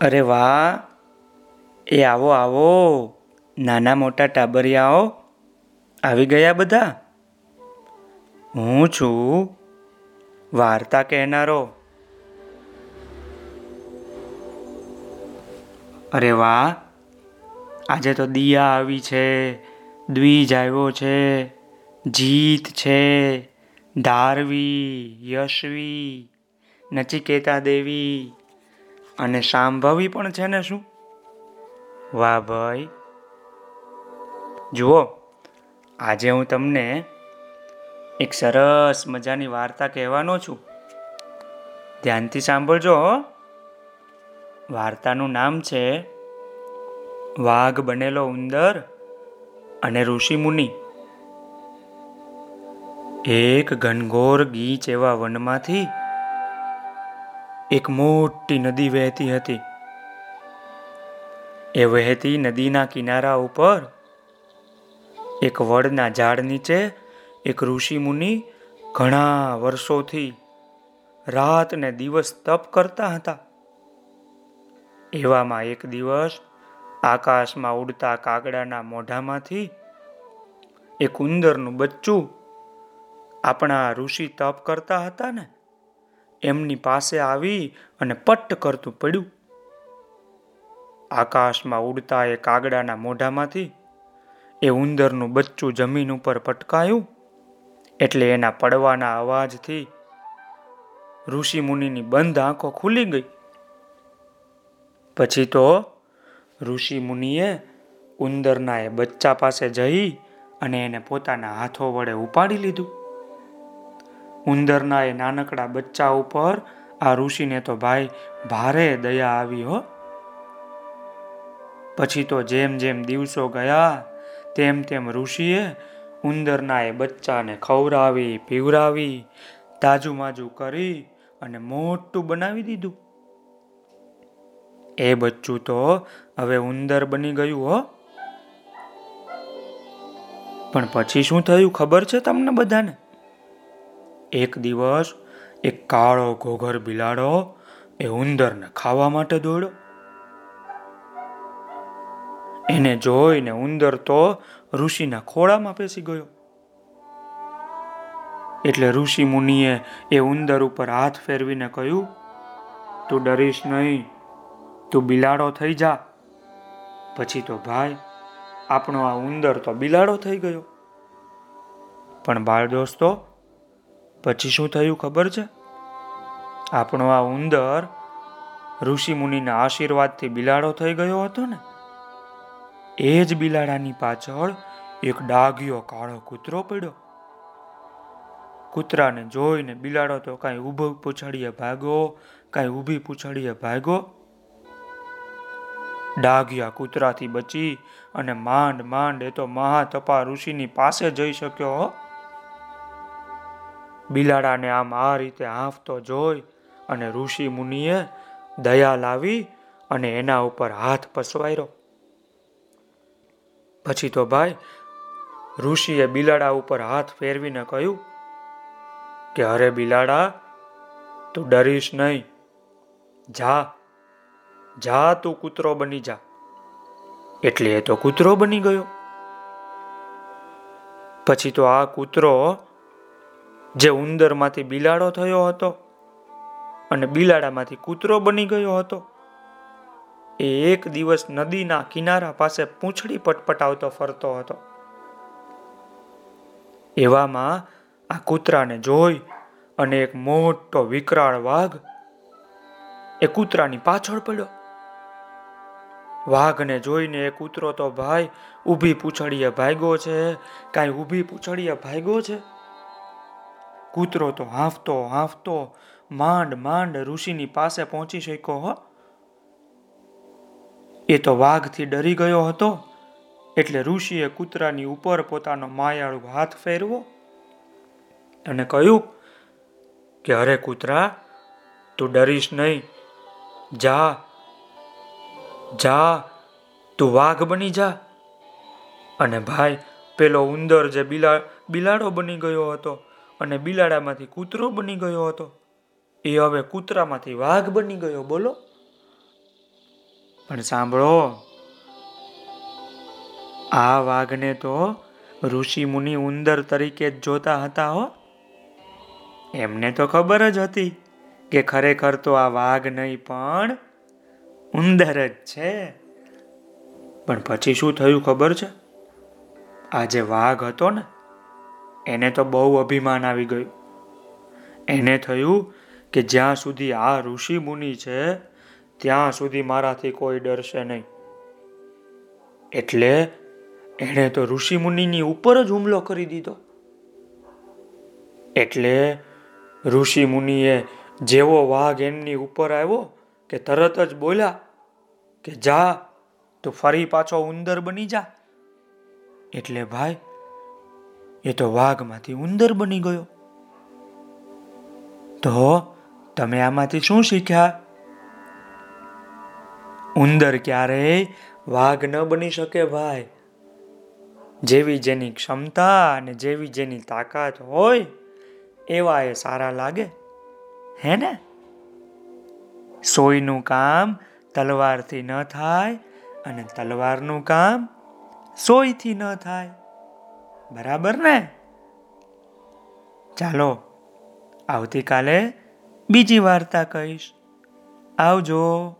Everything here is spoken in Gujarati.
અરે વાહ, એ આવો આવો, નાના મોટા ટાબરિયાઓ આવી ગયા બધા? હું છું વાર્તા કહેનારો. અરે વાહ, આજે તો દિયા આવી છે, દ્વિજ આવ્યો છે, જીત છે, ધારવી, યશવી, નચિકેતા દેવી અને સાંભવી પણ છે ને શું? વાહ ભાઈ. જુઓ, આજે હું તમને એક સરસ મજાની વાર્તા કહેવાનો છું. ધ્યાનથી સાંભળજો વાર્તાનું નામ છે વાઘ બનેલો ઉંદર અને ઋષિ મુનિ. એક ઘનઘોર ગીચ એવા વનમાંથી એક મોટી નદી વહેતી હતી. એ વહેતી નદીના કિનારા ઉપર એક વડના ઝાડ નીચે એક ઋષિ મુનિ ઘણા વર્ષોથી રાત ને દિવસ તપ કરતા હતા. એવામાં એક દિવસ આકાશમાં ઉડતા કાગડાના મોઢામાંથી એક ઉંદરનું બચ્ચું આપણા ઋષિ તપ કરતા હતા ને. એમની પાસે આવી અને પટ્ટ કરતું પડ્યું. આકાશમાં ઉડતા એ કાગડાના મોઢામાંથી એ ઉંદરનું બચ્ચું જમીન ઉપર પટકાયું એટલે એના પડવાના અવાજથી ઋષિ મુનિની બંધ આંખો ખુલી ગઈ. પછી તો ઋષિ મુનિએ ઉંદરના એ બચ્ચા પાસે જઈ અને એને પોતાના હાથો વડે ઉપાડી લીધું. ઉંદરના એ નાનકડા બચ્ચા ઉપર આ ઋષિને તો ભાઈ ભારે દયા આવી હો. પછી તો જેમ જેમ દિવસો ગયા, તેમ તેમ ઋષિએ ઉંદરના એ બચ્ચાને ખવડાવી પીવરાવી તાજુમાજુ કરી અને મોટું બનાવી દીધું. એ બચ્ચું તો હવે ઉંદર બની ગયું હો. પણ પછી શું થયું ખબર છે તમને બધાને? એક દિવસ એક કાળો ઘોઘર બિલાડો એ ઉંદરને ખાવા માટે દોડ્યો. એને જોઈને ઉંદર તો ઋષિના ખોળામાં પેસી ગયો. એટલે ઋષિ મુનિએ એ ઉંદર ઉપર હાથ ફેરવીને કહ્યું, તું ડરીશ નહીં, તું બિલાડો થઈ જા. પછી તો ભાઈ, આપણો આ ઉંદર તો બિલાડો થઈ ગયો. પણ બાળ દોસ્તો પછી શું થયું ખબર છે? આપણો આ ઉંદર ઋષિ મુનિના આશીર્વાદથી બિલાડો થઈ ગયો હતો ને? એ જ બિલાડાની પાછળ એક ડાઘિયો કાળો કૂતરો પડ્યો. કૂતરાને જોઈને બિલાડો તો કાંઈ ઊભો પૂછડીએ ભાગો કાંઈ ઊભી પૂછડીએ ભાગો ડાઘિયા કૂતરાથી બચી અને માંડ માંડ એ તો મહાતપા ઋષિની પાસે જઈ શક્યો બિલાડાને આમ આ રીતે હાંફતો જોઈ અને ઋષિ મુનિએ દયા લાવી અને એના ઉપર હાથ પસવાર્યો. પછી તો ભાઈ ઋષિએ બિલાડા ઉપર હાથ ફેરવીને કહ્યું કે અરે બિલાડા, તું ડરીશ નહીં. જા જા તું કૂતરો બની જા. એટલે એ તો કૂતરો બની ગયો. પછી તો આ કૂતરો જે ઉંદરમાંથી બિલાડો થયો હતો અને બિલાડામાંથી કૂતરો બની ગયો હતો, એ એક દિવસ નદીના કિનારા પાસે પૂંછડી પટપટાવતો ફરતો હતો. એવામાં આ કૂતરાને જોઈ અને એક મોટો વિકરાળ વાઘ, એ કૂતરાની પાછળ પડ્યો. વાઘને જોઈને એ કૂતરો તો, ભાઈ, ઊભી પૂછડીએ ભાગ્યો છે, કાંઈ ઊભી પૂછડીએ ભાગ્યો છે? કૂતરો તો હાંફતો હાંફતો, માંડ માંડ ઋષિની પાસે પહોંચી શક્યો હો. એ તો વાઘથી ડરી ગયો હતો, એટલે ઋષિએ કૂતરાની ઉપર પોતાનો માયાળુ હાથ ફેરવો અને કહ્યું કે, અરે કૂતરા, તું ડરીશ નહીં. જા જા, તું વાઘ બની જા. અને ભાઈ, પેલો ઉંદર જે બિલા, બિલાડો બની ગયો હતો અને બિલાડામાંથી કૂતરો બની ગયો હતો. એ હવે કૂતરામાંથી વાઘ બની ગયો, બોલો. પણ સાંભળો, આ વાઘને તો ઋષિ મુનિ ઉંદર તરીકે જ જોતા હતા હો. એમને તો ખબર જ હતી કે ખરેખર તો આ વાઘ નહીં, પણ ઉંદર જ છે. પણ પછી શું થયું ખબર છે? આ જે વાઘ હતો ને એને તો બહુ અભિમાન આવી ગયું. એને થયું કે જ્યાં સુધી આ ઋષિ મુનિ છે, ત્યાં સુધી મારાથી કોઈ ડરશે નહીં. એટલે એણે તો ઋષિ મુનિની ઉપર જ હુમલો કરી દીધો. એટલે ઋષિ મુનિએ જેવો વાઘ એમની ઉપર આવ્યો કે તરત જ બોલ્યા કે જા, તો ફરી પાછો ઉંદર બની જા. એટલે ભાઈ એ તો વાઘમાંથી ઉંદર બની ગયો. તો તમે આમાંથી શું શીખ્યા? ઉંદર ક્યારેય વાઘ ન બની શકે ભાઈ. જેવી જેની ક્ષમતા અને જેવી જેની તાકાત હોય, એવા એ સારા લાગે. હે ને? સોયનું કામ તલવારથી ન થાય અને તલવારનું કામ સોયથી ન થાય. બરાબર ને? ચાલો આવતીકાલે બીજી વાર્તા કહીશ. આવજો.